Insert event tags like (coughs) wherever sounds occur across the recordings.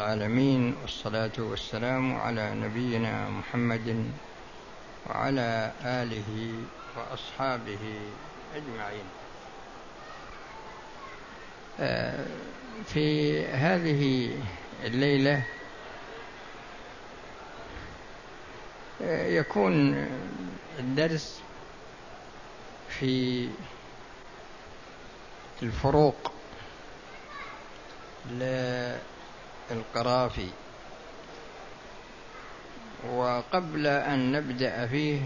العالمين والصلاة والسلام على نبينا محمد وعلى آله وأصحابه أجمعين. آه، في هذه الليلة آه، يكون الدرس في الفروق القرافي. وقبل أن نبدأ فيه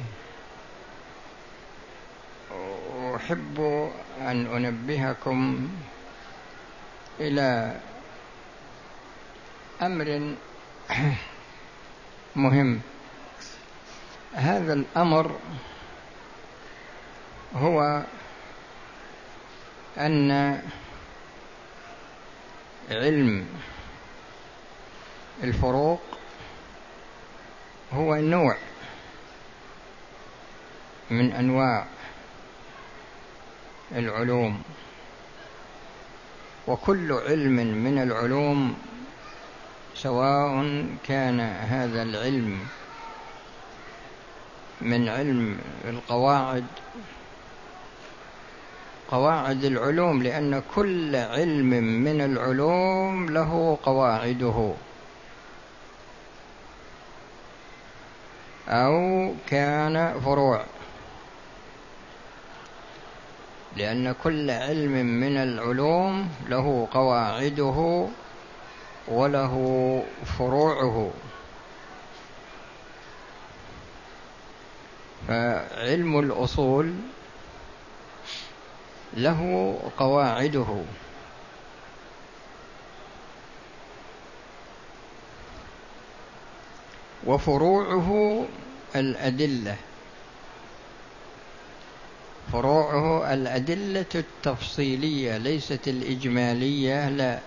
أحب أن أنبهكم إلى أمر مهم. هذا الأمر هو أن علم الفروق هو نوع من أنواع العلوم وكل علم من العلوم سواء كان هذا العلم من علم القواعد. قواعد العلوم لأن كل علم من العلوم له قواعده. أو كان فروع. لأن كل علم من العلوم له قواعده وله فروعه. فعلم الأصول له قواعده. وفروعه الأدلة. فروعه الأدلة التفصيلية ليست الإجمالية لا.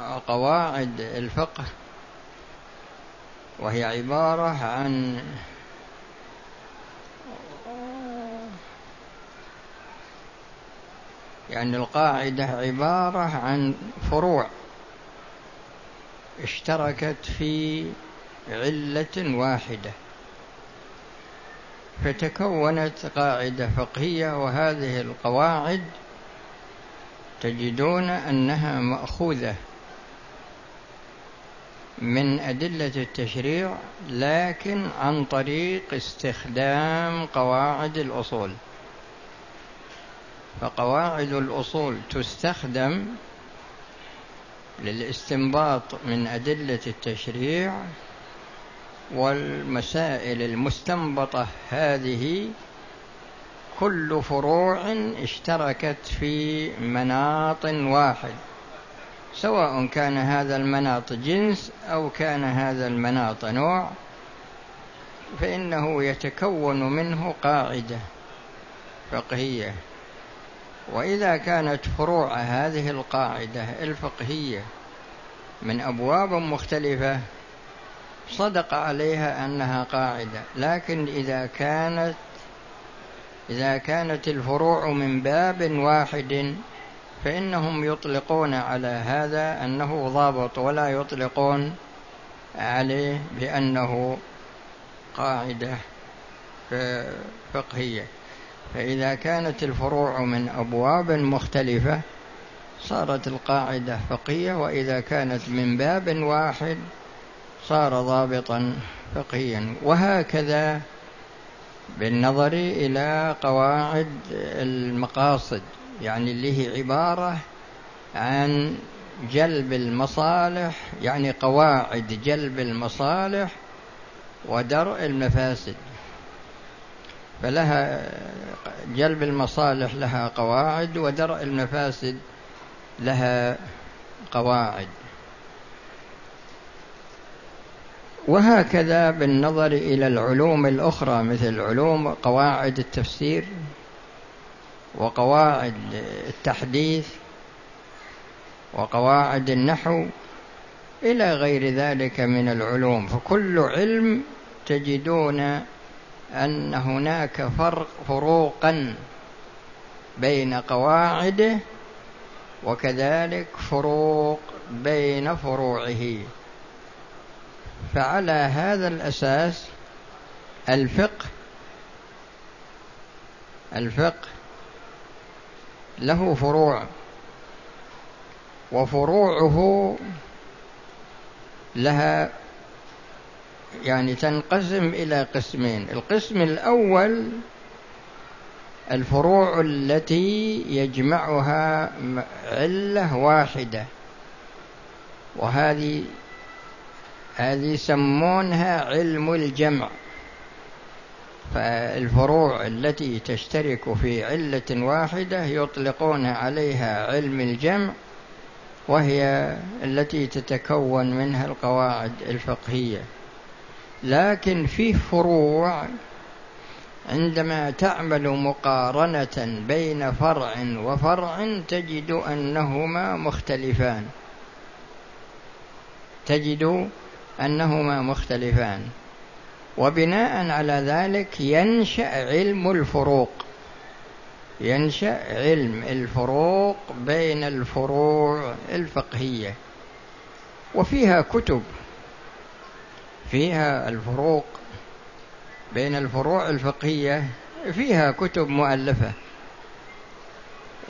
وقواعد الفقه وهي عبارة عن يعني القاعدة عبارة عن فروع اشتركت في علة واحدة فتكونت قاعدة فقهية وهذه القواعد تجدون أنها مأخوذة من أدلة التشريع لكن عن طريق استخدام قواعد الأصول. فقواعد الأصول تستخدم للاستنباط من أدلة التشريع والمسائل المستنبطة هذه كل فروع اشتركت في مناط واحد سواء كان هذا المناط جنس أو كان هذا المناط نوع فإنه يتكون منه قاعدة فقهية. وإذا كانت فروع هذه القاعدة الفقهية من أبواب مختلفة صدق عليها أنها قاعدة. لكن إذا كانت إذا كانت الفروع من باب واحد فإنهم يطلقون على هذا أنه ضابط ولا يطلقون عليه بأنه قاعدة فقهية. فإذا كانت الفروع من أبواب مختلفة صارت القاعدة فقهية وإذا كانت من باب واحد صار ضابطا فقهيا. وهكذا بالنظر إلى قواعد المقاصد يعني اللي هي عبارة عن جلب المصالح يعني قواعد جلب المصالح ودرء المفاسد. فلها جلب المصالح لها قواعد ودرء المفاسد لها قواعد. وهكذا بالنظر إلى العلوم الأخرى مثل علوم قواعد التفسير وقواعد التحديث وقواعد النحو إلى غير ذلك من العلوم. فكل علم تجدون أن هناك فرق فروقا بين قواعده وكذلك فروق بين فروعه. فعلى هذا الأساس الفقه الفقه له فروع وفروعه لها يعني تنقسم إلى قسمين. القسم الأول الفروع التي يجمعها علة واحدة. وهذه هذه يسمونها علم الجمع. فالفروع التي تشترك في علة واحدة يطلقون عليها علم الجمع وهي التي تتكون منها القواعد الفقهية. لكن فيه فروع عندما تعمل مقارنة بين فرع وفرع تجد أنهما مختلفان. تجد أنهما مختلفان. وبناء على ذلك ينشأ علم الفروق. ينشأ علم الفروق بين الفروع الفقهية. وفيها كتب فيها الفروق بين الفروع الفقهية فيها كتب مؤلفة.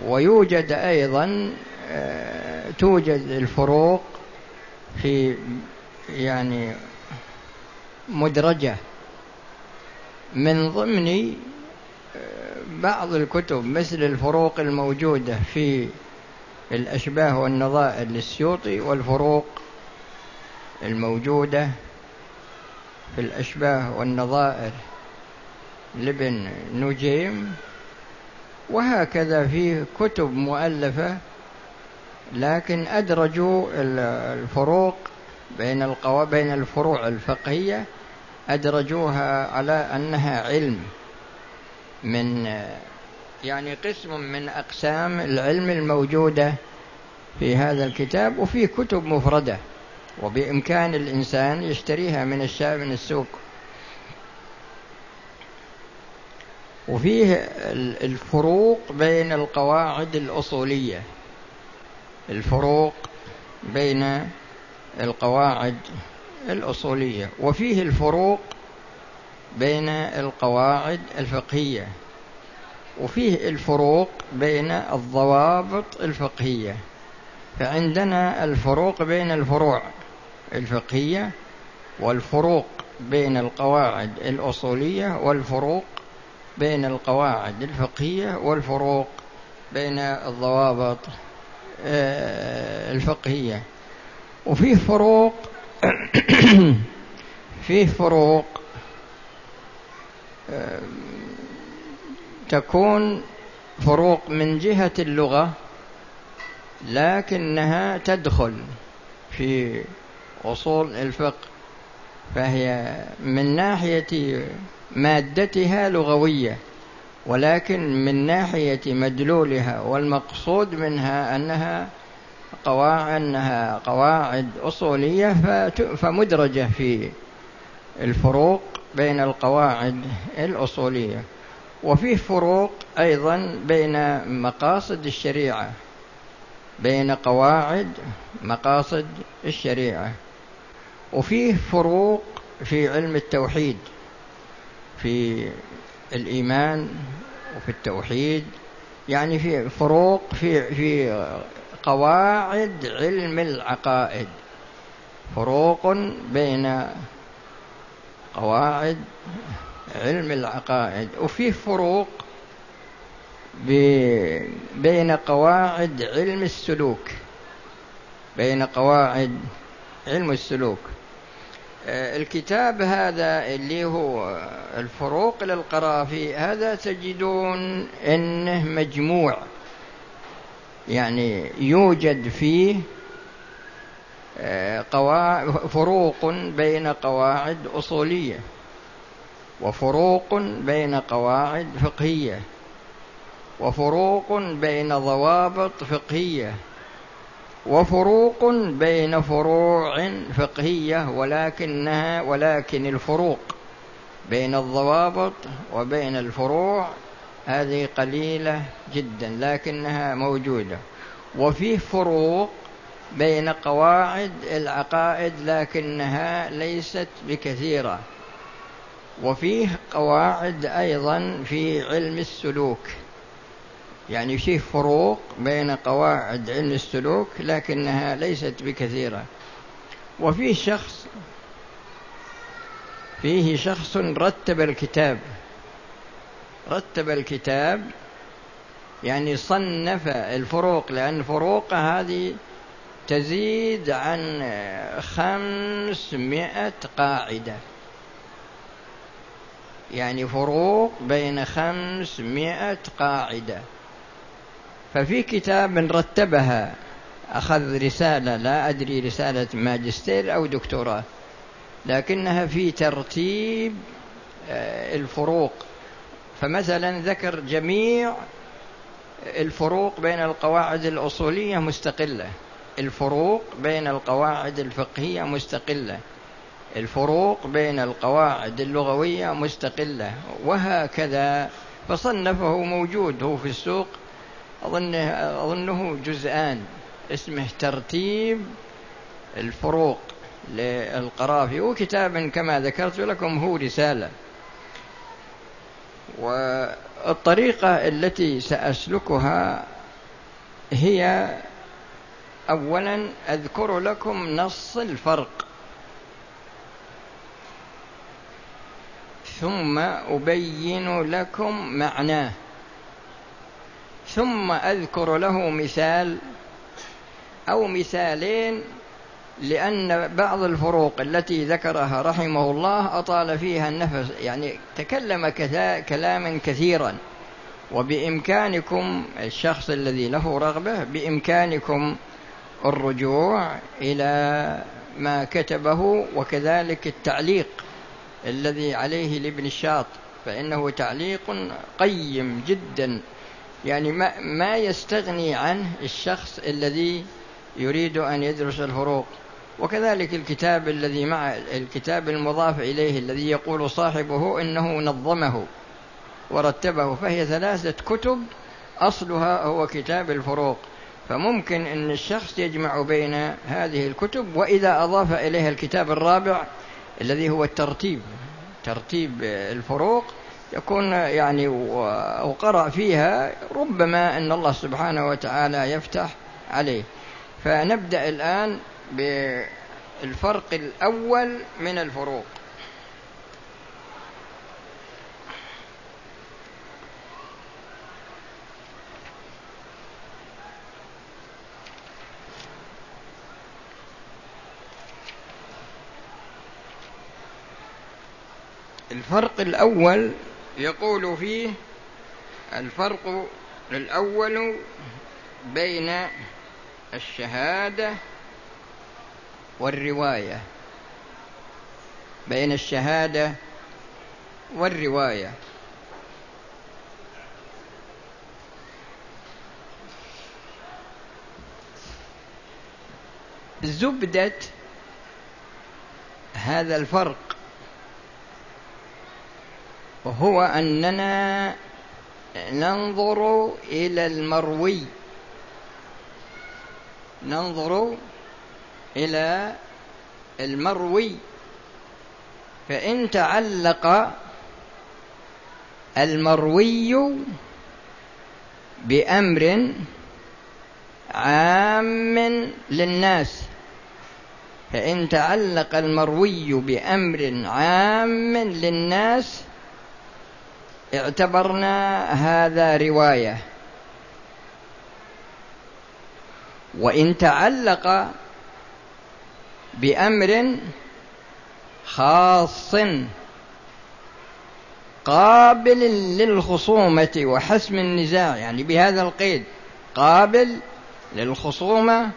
ويوجد أيضا آه، توجد الفروق في يعني مدرجة. من ضمن بعض الكتب مثل الفروق الموجودة في الأشباه والنظائر للسيوطي والفروق الموجودة في الأشباه والنظائر. لابن نجيم. وهكذا في كتب مؤلفة لكن أدرجوا الفروق بين القوا بين الفروع الفقهية أدرجوها على أنها علم من يعني قسم من أقسام العلم الموجودة في هذا الكتاب وفي كتب مفردة. وبإمكان الإنسان يشتريها من من السوق. وفيه الفروق بين القواعد الأصولية. الفروق بين القواعد الأصولية. وفيه الفروق بين القواعد الفقهية. وفيه الفروق بين الضوابط الفقهية. فعندنا الفروق بين الفروع. الفقهية والفروق بين القواعد الأصولية والفروق بين القواعد الفقهية والفروق بين الضوابط آه، الفقهية. وفيه فروق (coughs) فيه فروق تكون فروق من جهة اللغة لكنها تدخل في أصول الفقه فهي من ناحية مادتها لغوية ولكن من ناحية مدلولها والمقصود منها أنها قواعد أنها قواعد أصولية فمدرجة في الفروق بين القواعد الأصولية وفيه فروق أيضا بين مقاصد الشريعة بين قواعد مقاصد الشريعة. وفيه فروق في علم التوحيد في الإيمان وفي التوحيد يعني في فروق في في قواعد علم العقائد. فروق بين قواعد علم العقائد وفيه فروق بين قواعد علم السلوك بين قواعد علم السلوك. الكتاب هذا اللي هو الفروق للقرافي هذا تجدون إنه مجموع. يعني يوجد فيه فروق بين قواعد أصولية وفروق بين قواعد فقهية وفروق بين ضوابط فقهية. وفروق بين فروع فقهية ولكنها ولكن الفروق بين الضوابط وبين الفروع هذه قليلة جدا لكنها موجودة. وفيه فروق بين قواعد العقائد لكنها ليست بكثيرة. وفيه قواعد أيضا في علم السلوك. يعني فيه فروق بين قواعد علم السلوك لكنها ليست بكثيرة. وفيه شخص فيه شخص رتب الكتاب. رتب الكتاب يعني صنف الفروق لأن الفروق هذه تزيد عن خمسمائة قاعدة. يعني فروق بين خمسمائة قاعدة. ففي كتاب رتبها أخذ رسالة لا أدري رسالة ماجستير أو دكتوراه لكنها في ترتيب آه، الفروق. فمثلا ذكر جميع الفروق بين القواعد الأصولية مستقلة. الفروق بين القواعد الفقهية مستقلة. الفروق بين القواعد اللغوية مستقلة. وهكذا فصنفه موجود هو في السوق أظنه, أظنه جزءان. اسمه ترتيب الفروق للقرافي. وكتاب كما ذكرت لكم هو رسالة. والطريقة التي سأسلكها هي أولا أذكر لكم نص الفرق. ثم أبين لكم معناه. ثم أذكر له مثال أو مثالين لأن بعض الفروق التي ذكرها رحمه الله أطال فيها النفس يعني تكلم كلاما كثيرا. وبإمكانكم الشخص الذي له رغبة بإمكانكم الرجوع إلى ما كتبه وكذلك التعليق الذي عليه لابن الشاط فإنه تعليق قيم جدا. يعني ما, ما يستغني عنه الشخص الذي يريد أن يدرس الفروق وكذلك الكتاب الذي مع الكتاب المضاف إليه الذي يقول صاحبه إنه نظمه ورتبه فهي ثلاثة كتب أصلها هو كتاب الفروق. فممكن أن الشخص يجمع بين هذه الكتب وإذا أضاف إليها الكتاب الرابع الذي هو الترتيب ترتيب الفروق يكون يعني وقرأ فيها ربما أن الله سبحانه وتعالى يفتح عليه. فنبدأ الآن بالفرق الأول من الفروق. الفرق الأول يقول فيه الفرق الأول بين الشهادة والرواية. بين الشهادة والرواية. زبدة هذا الفرق وهو أننا ننظر إلى المروي. ننظر إلى المروي. فإن تعلق المروي بأمر عام للناس فإن تعلق المروي بأمر عام للناس اعتبرنا هذا رواية. وإن تعلق بأمر خاص قابل للخصومة وحسم النزاع يعني بهذا القيد قابل للخصومة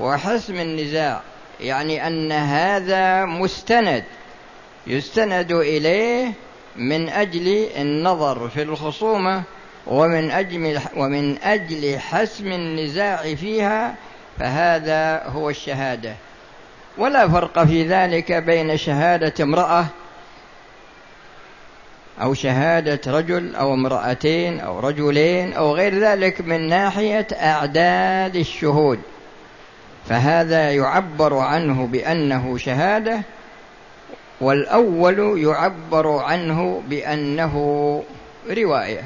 وحسم النزاع يعني أن هذا مستند يستند إليه من أجل النظر في الخصومة ومن أجل ومن أجل حسم النزاع فيها فهذا هو الشهادة. ولا فرق في ذلك بين شهادة امرأة أو شهادة رجل أو امرأتين أو رجلين أو غير ذلك من ناحية أعداد الشهود. فهذا يعبر عنه بأنه شهادة والأول يعبر عنه بأنه رواية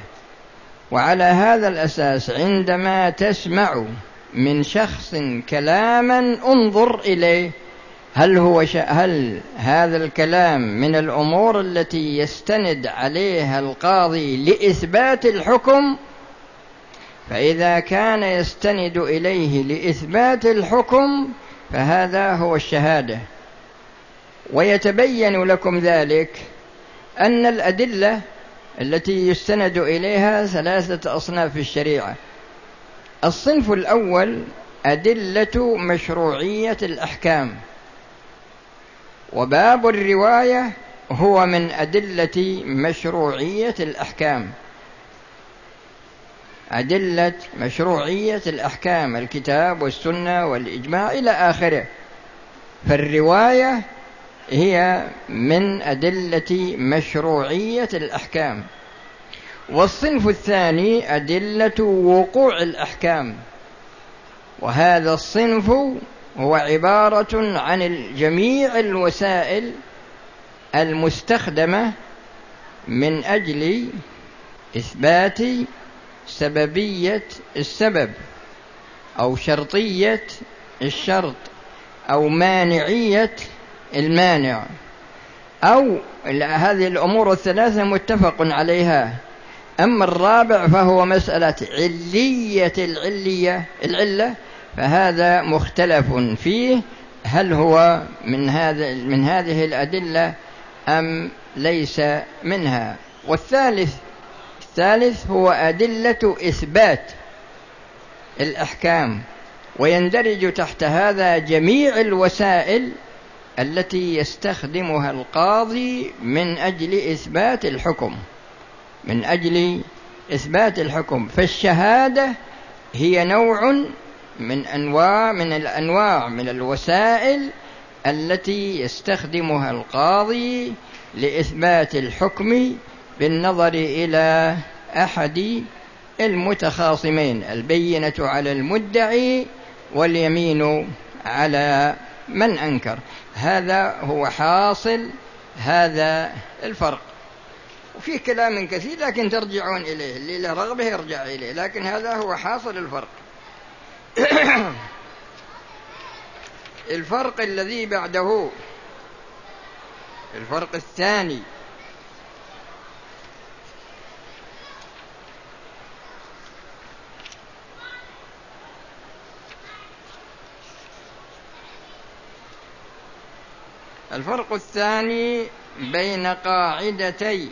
وعلى هذا الأساس عندما تسمع من شخص كلاما انظر إليه هل هو. هل هذا الكلام من الأمور التي يستند عليها القاضي لإثبات الحكم فإذا كان يستند إليه لإثبات الحكم فهذا هو الشهادة ويتبين لكم ذلك أن الأدلة التي يستند إليها ثلاثة أصناف في الشريعة. الصنف الأول أدلة مشروعية الأحكام. وباب الرواية هو من أدلة مشروعية الأحكام. أدلة مشروعية الأحكام الكتاب والسنة والإجماع إلى آخره. فالرواية هي من أدلة مشروعية الأحكام. والصنف الثاني أدلة وقوع الأحكام. وهذا الصنف هو عبارة عن جميع الوسائل المستخدمة من أجل إثبات سببية السبب أو شرطية الشرط أو مانعية المانع. أو هذه الأمور الثلاثة متفق عليها. أما الرابع فهو مسألة علية العلية العلة فهذا مختلف فيه. هل هو من هذا من هذه الأدلة أم ليس منها؟ والثالث الثالث هو أدلة إثبات الأحكام ويندرج تحت هذا جميع الوسائل التي يستخدمها القاضي من أجل إثبات الحكم. من أجل إثبات الحكم. فالشهادة هي نوع من أنواع من الأنواع من الوسائل التي يستخدمها القاضي لإثبات الحكم بالنظر إلى أحد المتخاصمين. البينة على المدعي واليمين على من أنكر. هذا هو حاصل هذا الفرق. وفي كلام كثير لكن ترجعون إليه اللي له رغبة يرجع إليه لكن هذا هو حاصل الفرق. (coughs) الفرق الذي بعده الفرق الثاني الفرق الثاني بين قاعدتي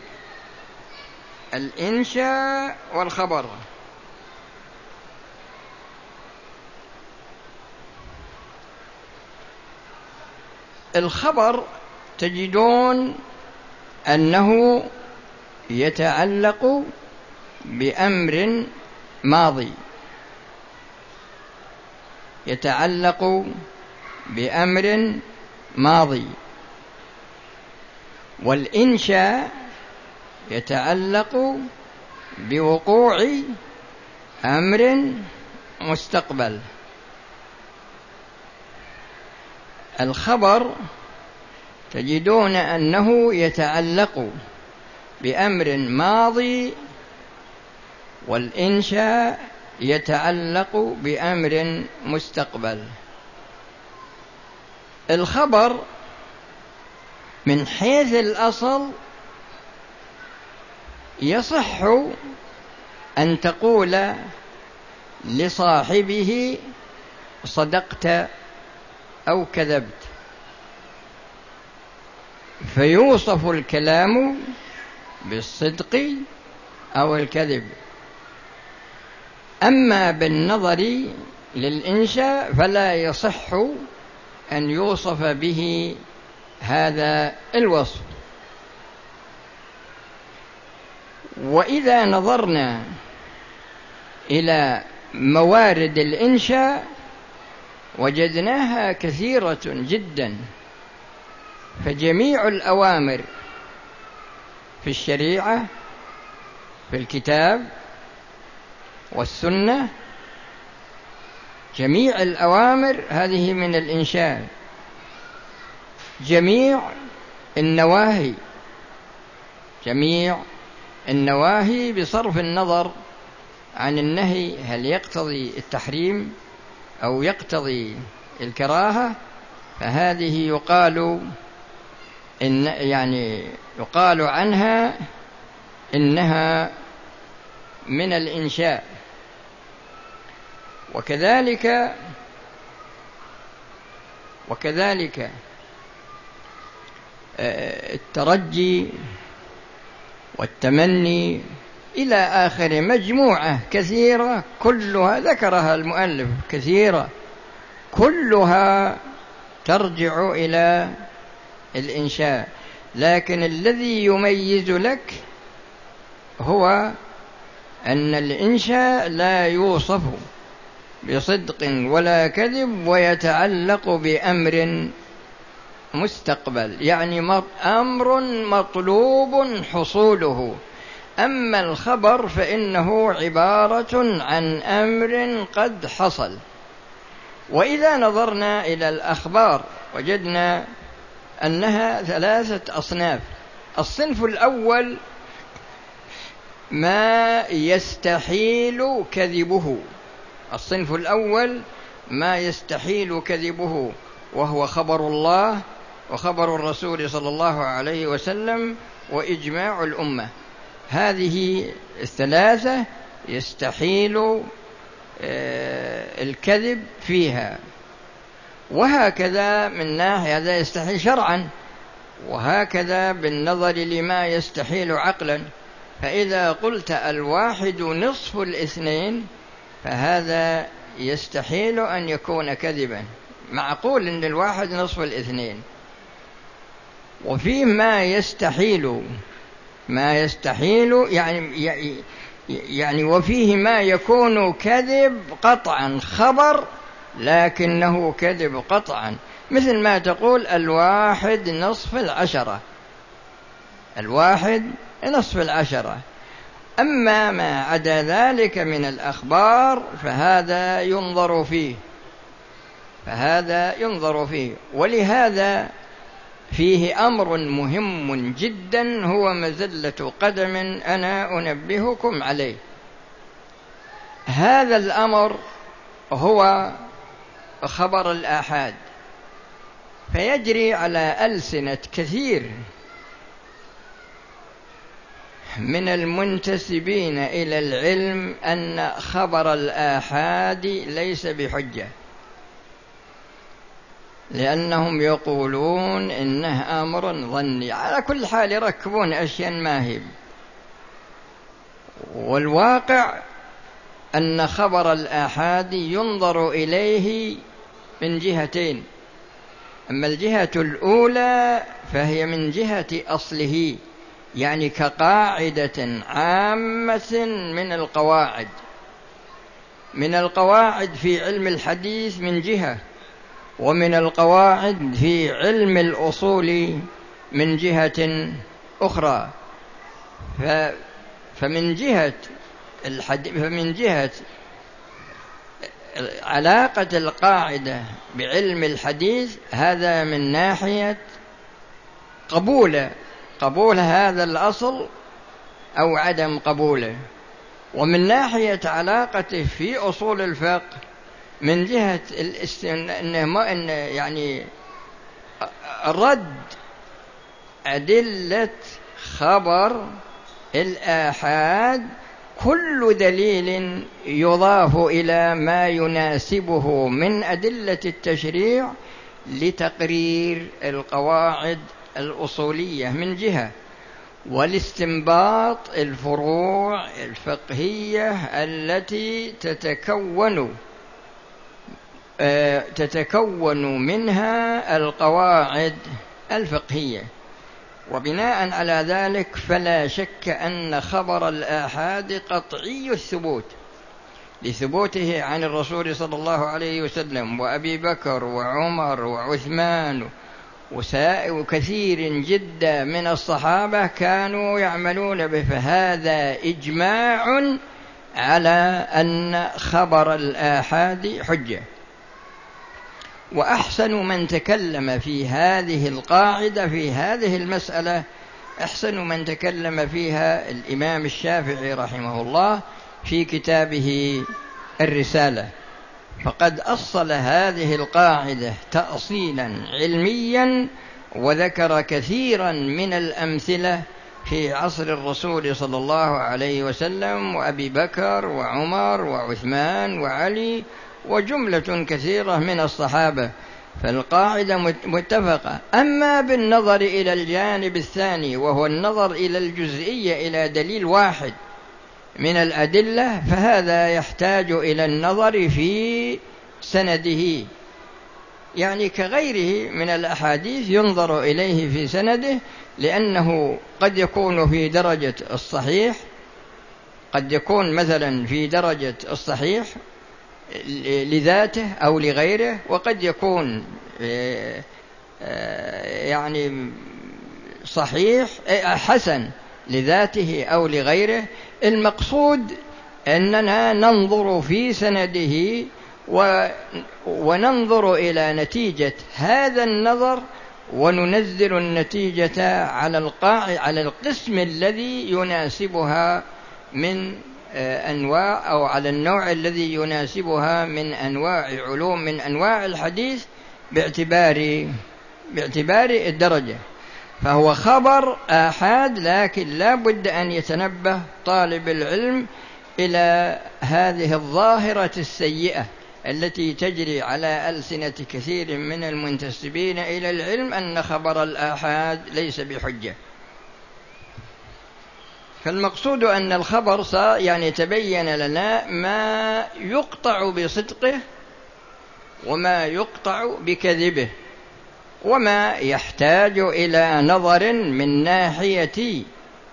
الإنشاء والخبر. الخبر تجدون أنه يتعلق بأمر ماضي. يتعلق بأمر ماضي. والإنشاء يتعلق بوقوع أمر مستقبل. الخبر تجدون أنه يتعلق بأمر ماضي والإنشاء يتعلق بأمر مستقبل. الخبر من حيث الأصل يصح أن تقول لصاحبه صدقت أو كذبت. فيوصف الكلام بالصدق أو الكذب. أما بالنظر للإنشاء فلا يصح أن يوصف به هذا الوصف. وإذا نظرنا إلى موارد الإنشاء وجدناها كثيرة جدا. فجميع الأوامر في الشريعة في الكتاب والسنة جميع الأوامر هذه من الإنشاء. جميع النواهي. جميع النواهي بصرف النظر عن النهي هل يقتضي التحريم أو يقتضي الكراهة فهذه يقال إن يعني يقال عنها إنها من الإنشاء. وكذلك وكذلك الترجي والتمني إلى آخر مجموعة كثيرة كلها ذكرها المؤلف كثيرة. كلها ترجع إلى الإنشاء. لكن الذي يميز لك هو أن الإنشاء لا يوصف بصدق ولا كذب ويتعلق بأمر مستقبل. يعني أمر مطلوب حصوله. أما الخبر فإنه عبارة عن أمر قد حصل. وإذا نظرنا إلى الأخبار وجدنا أنها ثلاثة أصناف. الصنف الأول ما يستحيل كذبه. الصنف الأول ما يستحيل كذبه وهو خبر الله وخبر الرسول صلى الله عليه وسلم وإجماع الأمة. هذه الثلاثة يستحيل آه، الكذب فيها. وهكذا من ناحية هذا يستحيل شرعا. وهكذا بالنظر لما يستحيل عقلا. فإذا قلت الواحد نصف الاثنين فهذا يستحيل أن يكون كذبا. معقول أن الواحد نصف الاثنين. وفي ما يستحيل ما يستحيل يعني يعني وفيه ما يكون كذب قطعا خبر لكنه كذب قطعا. مثل ما تقول الواحد نصف العشرة الواحد نصف العشرة. أما ما عدا ذلك من الأخبار فهذا ينظر فيه فهذا ينظر فيه. ولهذا فيه أمر مهم جدا هو مزلة قدم أنا أنبهكم عليه. هذا الأمر هو خبر الآحاد. فيجري على ألسنة كثير من المنتسبين إلى العلم أن خبر الآحاد ليس بحجة. لأنهم يقولون إنه أمر ظني. على كل حال يركبون أشياء ما هي. والواقع أن خبر الآحاد ينظر إليه من جهتين. أما الجهة الأولى فهي من جهة أصله يعني كقاعدة عامة من القواعد. من القواعد في علم الحديث من جهة. ومن القواعد في علم الأصول من جهة أخرى. فمن جهة الحديث فمن جهة علاقة القاعدة بعلم الحديث هذا من ناحية قبول. قبول هذا الأصل أو عدم قبوله. ومن ناحية علاقته في أصول الفقه من جهة الاستن... إنه يعني رد أدلة خبر الآحاد كل دليل يضاف إلى ما يناسبه من أدلة التشريع لتقرير القواعد الأصولية من جهة والاستنباط الفروع الفقهية التي تتكون تتكون منها القواعد الفقهية. وبناء على ذلك فلا شك أن خبر الآحاد قطعي الثبوت لثبوته عن الرسول صلى الله عليه وسلم وأبي بكر وعمر وعثمان وكثير جدا من الصحابة كانوا يعملون به. فهذا إجماع على أن خبر الآحاد حجة. وأحسن من تكلم في هذه القاعدة في هذه المسألة أحسن من تكلم فيها الإمام الشافعي رحمه الله في كتابه الرسالة. فقد أصل هذه القاعدة تأصيلا علميا وذكر كثيرا من الأمثلة في عصر الرسول صلى الله عليه وسلم وأبي بكر وعمر وعثمان وعلي وجملة كثيرة من الصحابة فالقاعدة متفقة. أما بالنظر إلى الجانب الثاني وهو النظر إلى الجزئية إلى دليل واحد من الأدلة فهذا يحتاج إلى النظر في سنده. يعني كغيره من الأحاديث ينظر إليه في سنده لأنه قد يكون في درجة الصحيح قد يكون مثلا في درجة الصحيح لذاته أو لغيره وقد يكون آه، آه، يعني صحيح آه، حسن لذاته أو لغيره. المقصود أننا ننظر في سنده وننظر إلى نتيجة هذا النظر وننزل النتيجة على القاع على القسم الذي يناسبها من أنواع أو على النوع الذي يناسبها من أنواع علوم من أنواع الحديث باعتبار باعتبار الدرجة. فهو خبر آحاد لكن لا بد أن يتنبه طالب العلم إلى هذه الظاهرة السيئة التي تجري على ألسنة كثير من المنتسبين إلى العلم أن خبر الآحاد ليس بحجة. فالمقصود أن الخبر يعني تبين لنا ما يقطع بصدقه وما يقطع بكذبه وما يحتاج إلى نظر من ناحية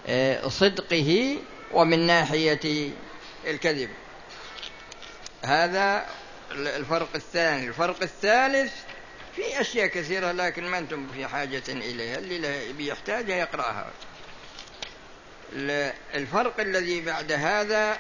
آه، صدقه ومن ناحية الكذب. هذا الفرق الثاني. الفرق الثالث في أشياء كثيرة لكن ما أنتم في حاجة إليها. اللي بيحتاجها يقرأها. الفرق الذي بعد هذا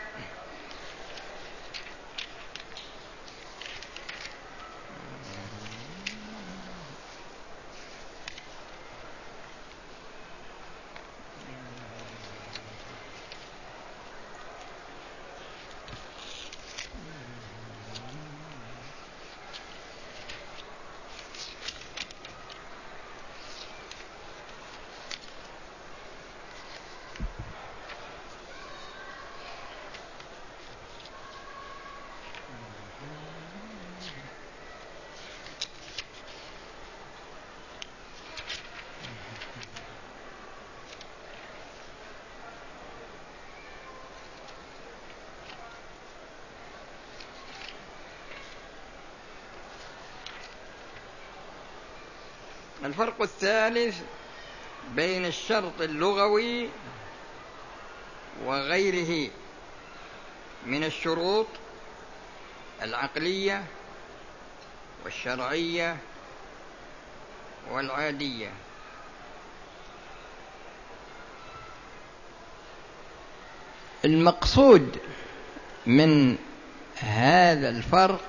الفرق الثالث بين الشرط اللغوي وغيره من الشروط العقلية والشرعية والعادية. المقصود من هذا الفرق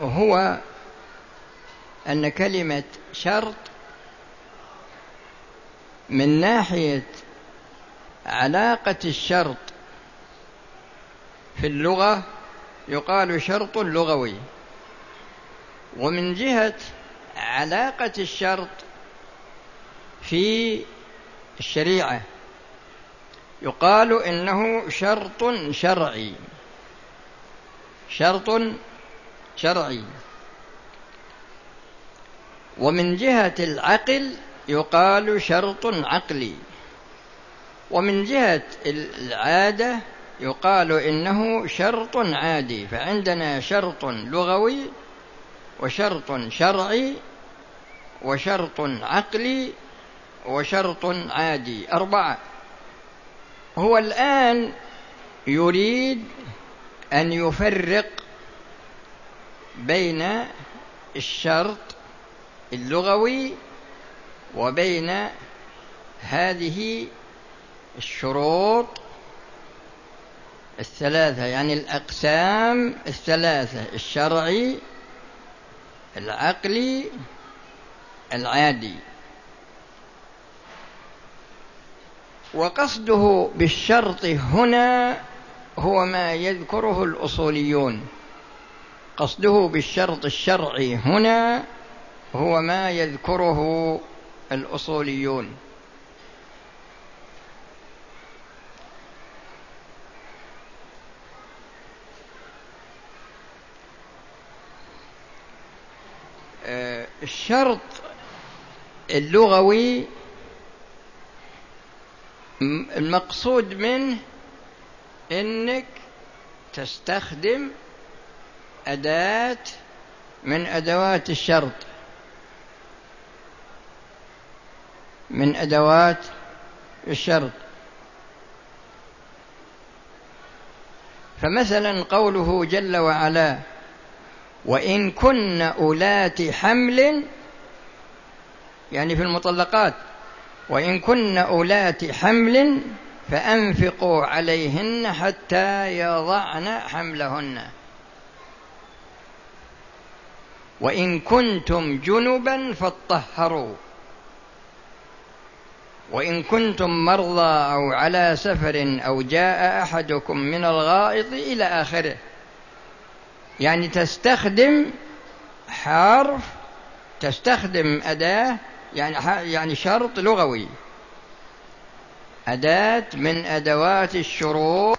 هو أن كلمة شرط من ناحية علاقة الشرط في اللغة يقال شرط لغوي. ومن جهة علاقة الشرط في الشريعة يقال إنه شرط شرعي. شرط شرعي. ومن جهة العقل يقال شرط عقلي. ومن جهة العادة يقال إنه شرط عادي فعندنا شرط لغوي وشرط شرعي وشرط عقلي وشرط عادي. أربعة. هو الآن يريد أن يفرق بين الشرط اللغوي وبين هذه الشروط الثلاثة يعني الأقسام الثلاثة الشرعي العقلي العادي. وقصده بالشرط هنا هو ما يذكره الأصوليون. قصده بالشرط الشرعي هنا هو ما يذكره الأصوليون. آه، الشرط اللغوي المقصود منه إنك تستخدم أداة من أدوات الشرط. من أدوات الشرط. فمثلا قوله جل وعلا وإن كن أولات حمل يعني في المطلقات وإن كن أولات حمل فأنفقوا عليهن حتى يضعن حملهن. وإن كنتم جنبا فاطهروا. وإن كنتم مرضى أو على سفر أو جاء أحدكم من الغائط إلى آخره. يعني تستخدم حرف تستخدم أداة يعني يعني شرط لغوي. أداة من أدوات الشروط.